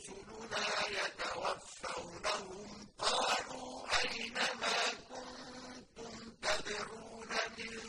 رُسُلُنَا يَتَوَفَّوْنَهُمْ قَالُوا أَيْنَ مَا كُنتُمْ تَدْعُونَ مِن